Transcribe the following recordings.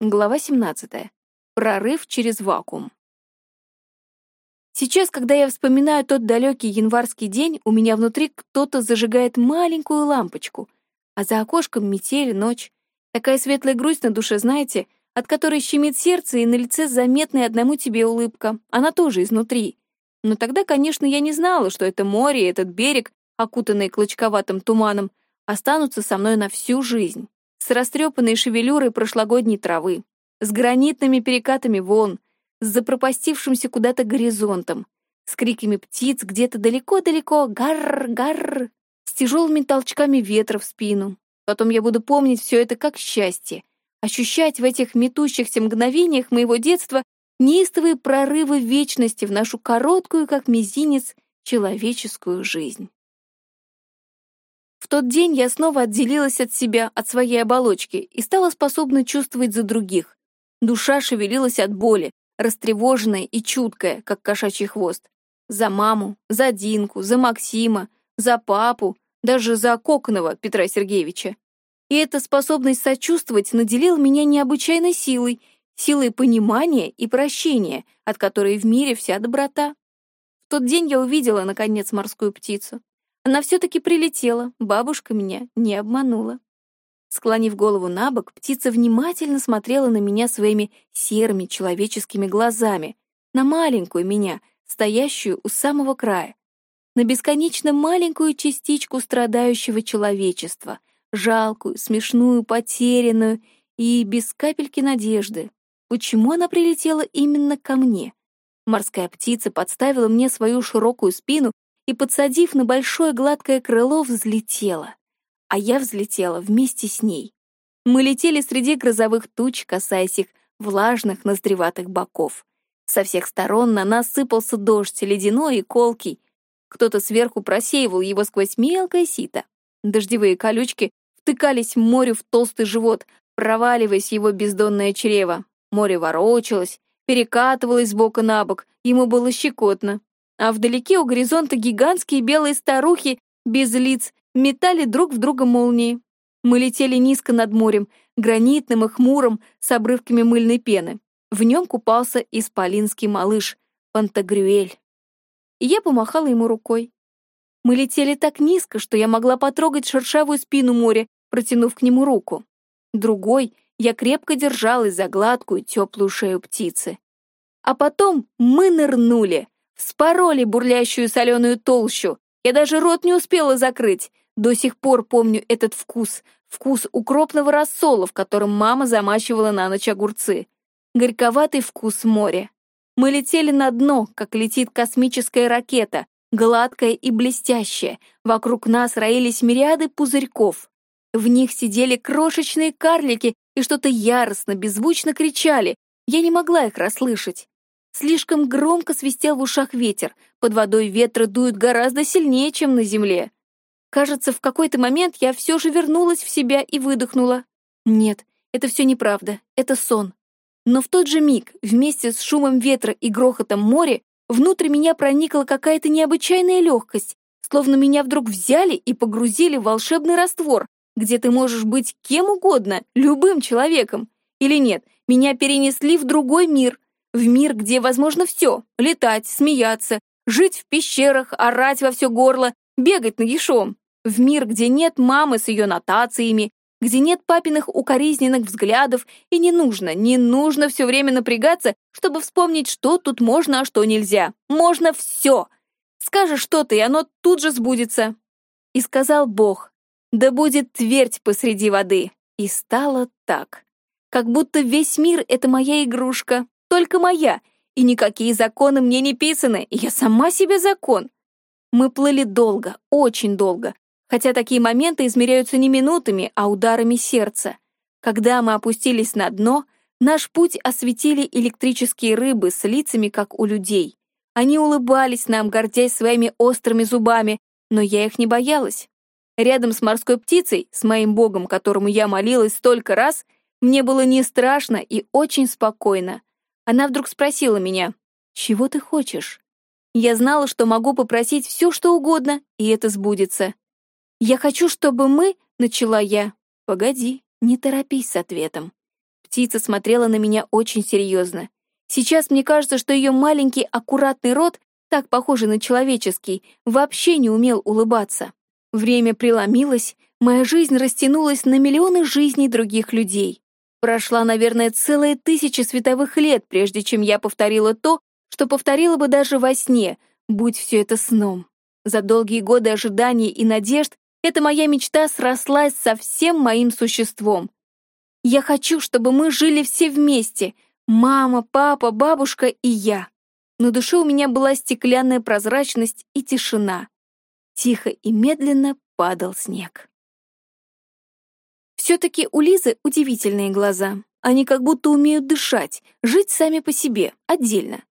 Глава 17. Прорыв через вакуум. Сейчас, когда я вспоминаю тот далекий январский день, у меня внутри кто-то зажигает маленькую лампочку, а за окошком метель, ночь. Такая светлая грусть на душе, знаете, от которой щемит сердце, и на лице заметная одному тебе улыбка. Она тоже изнутри. Но тогда, конечно, я не знала, что это море и этот берег, окутанный клочковатым туманом, останутся со мной на всю жизнь с растрепанной шевелюрой прошлогодней травы, с гранитными перекатами волн, с запропастившимся куда-то горизонтом, с криками птиц где-то далеко-далеко «гарр-гарр», с тяжелыми толчками ветра в спину. Потом я буду помнить все это как счастье, ощущать в этих метущихся мгновениях моего детства неистовые прорывы вечности в нашу короткую, как мизинец, человеческую жизнь. Тот день я снова отделилась от себя, от своей оболочки, и стала способна чувствовать за других. Душа шевелилась от боли, растревоженная и чуткая, как кошачий хвост. За маму, за Динку, за Максима, за папу, даже за Коконова Петра Сергеевича. И эта способность сочувствовать наделила меня необычайной силой, силой понимания и прощения, от которой в мире вся доброта. В тот день я увидела, наконец, морскую птицу. Она все-таки прилетела, бабушка меня не обманула. Склонив голову на бок, птица внимательно смотрела на меня своими серыми человеческими глазами, на маленькую меня, стоящую у самого края, на бесконечно маленькую частичку страдающего человечества, жалкую, смешную, потерянную и без капельки надежды. Почему она прилетела именно ко мне? Морская птица подставила мне свою широкую спину и, подсадив на большое гладкое крыло, взлетела. А я взлетела вместе с ней. Мы летели среди грозовых туч, касаясь их влажных, ноздреватых боков. Со всех сторон на нас сыпался дождь, ледяной и колкий. Кто-то сверху просеивал его сквозь мелкое сито. Дождевые колючки втыкались в море в толстый живот, проваливаясь в его бездонное чрево. Море ворочалось, перекатывалось с бока на бок, ему было щекотно а вдалеке у горизонта гигантские белые старухи без лиц метали друг в друга молнии. Мы летели низко над морем, гранитным и хмурым, с обрывками мыльной пены. В нем купался исполинский малыш, Пантагрюэль. И я помахала ему рукой. Мы летели так низко, что я могла потрогать шершавую спину моря, протянув к нему руку. Другой я крепко держалась за гладкую, теплую шею птицы. А потом мы нырнули, Спороли бурлящую соленую толщу. Я даже рот не успела закрыть. До сих пор помню этот вкус. Вкус укропного рассола, в котором мама замачивала на ночь огурцы. Горьковатый вкус моря. Мы летели на дно, как летит космическая ракета, гладкая и блестящая. Вокруг нас роились мириады пузырьков. В них сидели крошечные карлики и что-то яростно, беззвучно кричали. Я не могла их расслышать. Слишком громко свистел в ушах ветер, под водой ветры дуют гораздо сильнее, чем на земле. Кажется, в какой-то момент я все же вернулась в себя и выдохнула. Нет, это все неправда, это сон. Но в тот же миг, вместе с шумом ветра и грохотом моря, внутрь меня проникла какая-то необычайная легкость, словно меня вдруг взяли и погрузили в волшебный раствор, где ты можешь быть кем угодно, любым человеком. Или нет, меня перенесли в другой мир, в мир, где возможно все — летать, смеяться, жить в пещерах, орать во все горло, бегать нагишом. В мир, где нет мамы с ее нотациями, где нет папиных укоризненных взглядов, и не нужно, не нужно все время напрягаться, чтобы вспомнить, что тут можно, а что нельзя. Можно все. Скажешь что-то, и оно тут же сбудется. И сказал Бог, да будет твердь посреди воды. И стало так. Как будто весь мир — это моя игрушка, только моя, и никакие законы мне не писаны, я сама себе закон. Мы плыли долго, очень долго, хотя такие моменты измеряются не минутами, а ударами сердца. Когда мы опустились на дно, наш путь осветили электрические рыбы с лицами, как у людей. Они улыбались нам, гордясь своими острыми зубами, но я их не боялась. Рядом с морской птицей, с моим богом, которому я молилась столько раз, мне было не страшно и очень спокойно. Она вдруг спросила меня, «Чего ты хочешь?» Я знала, что могу попросить все, что угодно, и это сбудется. «Я хочу, чтобы мы...» — начала я. «Погоди, не торопись с ответом». Птица смотрела на меня очень серьезно. Сейчас мне кажется, что ее маленький аккуратный рот, так похожий на человеческий, вообще не умел улыбаться. Время преломилось, моя жизнь растянулась на миллионы жизней других людей. Прошла, наверное, целая тысяча световых лет, прежде чем я повторила то, что повторила бы даже во сне, будь все это сном. За долгие годы ожиданий и надежд эта моя мечта срослась со всем моим существом. Я хочу, чтобы мы жили все вместе. Мама, папа, бабушка и я. На душе у меня была стеклянная прозрачность и тишина. Тихо и медленно падал снег. Все-таки у Лизы удивительные глаза. Они как будто умеют дышать, жить сами по себе, отдельно.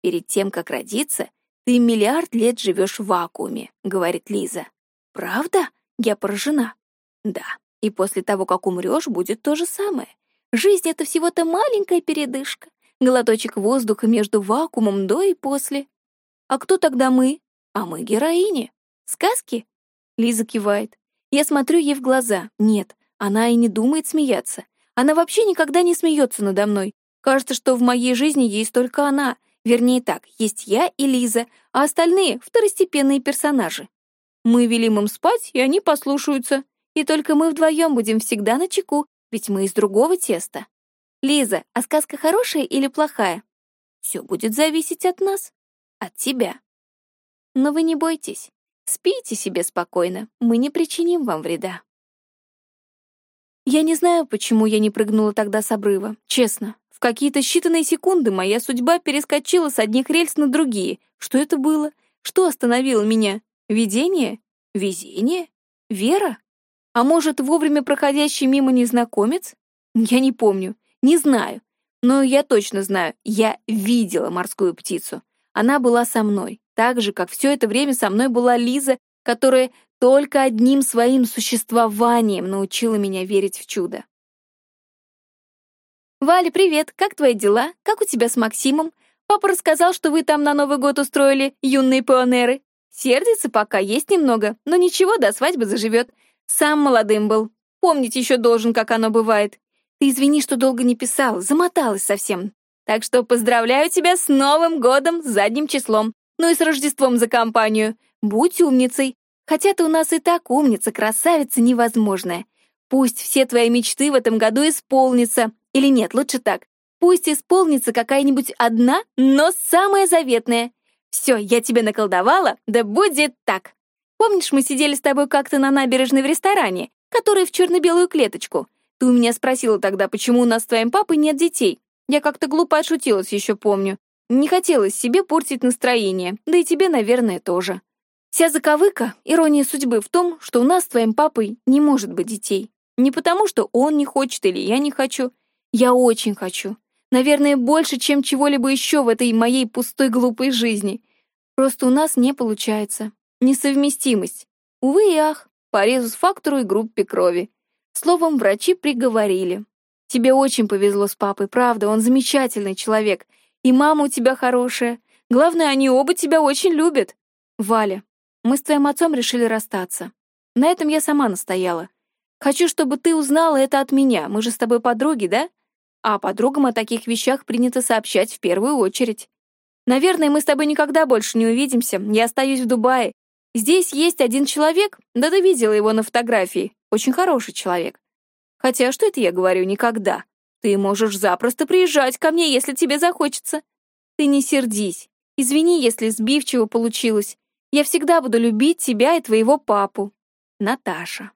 Перед тем, как родиться, ты миллиард лет живешь в вакууме, говорит Лиза. Правда? Я поражена. Да. И после того, как умрешь, будет то же самое. Жизнь — это всего-то маленькая передышка, глоточек воздуха между вакуумом до и после. А кто тогда мы? А мы героини. Сказки? Лиза кивает. Я смотрю ей в глаза. Нет, она и не думает смеяться. Она вообще никогда не смеется надо мной. Кажется, что в моей жизни есть только она. Вернее так, есть я и Лиза, а остальные — второстепенные персонажи. Мы велим им спать, и они послушаются. И только мы вдвоем будем всегда на чеку, ведь мы из другого теста. Лиза, а сказка хорошая или плохая? Все будет зависеть от нас, от тебя. Но вы не бойтесь. Спите себе спокойно, мы не причиним вам вреда. Я не знаю, почему я не прыгнула тогда с обрыва, честно. В какие-то считанные секунды моя судьба перескочила с одних рельс на другие. Что это было? Что остановило меня? Видение? Везение? Вера? А может, вовремя проходящий мимо незнакомец? Я не помню, не знаю. Но я точно знаю, я видела морскую птицу. Она была со мной, так же, как все это время со мной была Лиза, которая только одним своим существованием научила меня верить в чудо. «Валя, привет! Как твои дела? Как у тебя с Максимом? Папа рассказал, что вы там на Новый год устроили юные пионеры. Сердится пока, есть немного, но ничего, до свадьбы заживет. Сам молодым был. Помнить еще должен, как оно бывает. Ты извини, что долго не писал, замоталась совсем. Так что поздравляю тебя с Новым годом задним числом. Ну и с Рождеством за компанию. Будь умницей. Хотя ты у нас и так умница, красавица невозможная. Пусть все твои мечты в этом году исполнятся. Или нет, лучше так. Пусть исполнится какая-нибудь одна, но самая заветная. Все, я тебе наколдовала, да будет так. Помнишь, мы сидели с тобой как-то на набережной в ресторане, который в черно-белую клеточку? Ты у меня спросила тогда, почему у нас с твоим папой нет детей. Я как-то глупо отшутилась, еще помню. Не хотелось себе портить настроение, да и тебе, наверное, тоже. Вся заковыка, ирония судьбы в том, что у нас с твоим папой не может быть детей. Не потому, что он не хочет или я не хочу. Я очень хочу. Наверное, больше, чем чего-либо еще в этой моей пустой глупой жизни. Просто у нас не получается. Несовместимость. Увы и ах, по резус-фактору и группе крови. Словом, врачи приговорили. Тебе очень повезло с папой, правда, он замечательный человек. И мама у тебя хорошая. Главное, они оба тебя очень любят. Валя, мы с твоим отцом решили расстаться. На этом я сама настояла. Хочу, чтобы ты узнала это от меня. Мы же с тобой подруги, да? А подругам о таких вещах принято сообщать в первую очередь. Наверное, мы с тобой никогда больше не увидимся. Я остаюсь в Дубае, Здесь есть один человек, да ты видела его на фотографии, очень хороший человек. Хотя что это я говорю никогда? Ты можешь запросто приезжать ко мне, если тебе захочется. Ты не сердись. Извини, если сбивчиво получилось. Я всегда буду любить тебя и твоего папу. Наташа.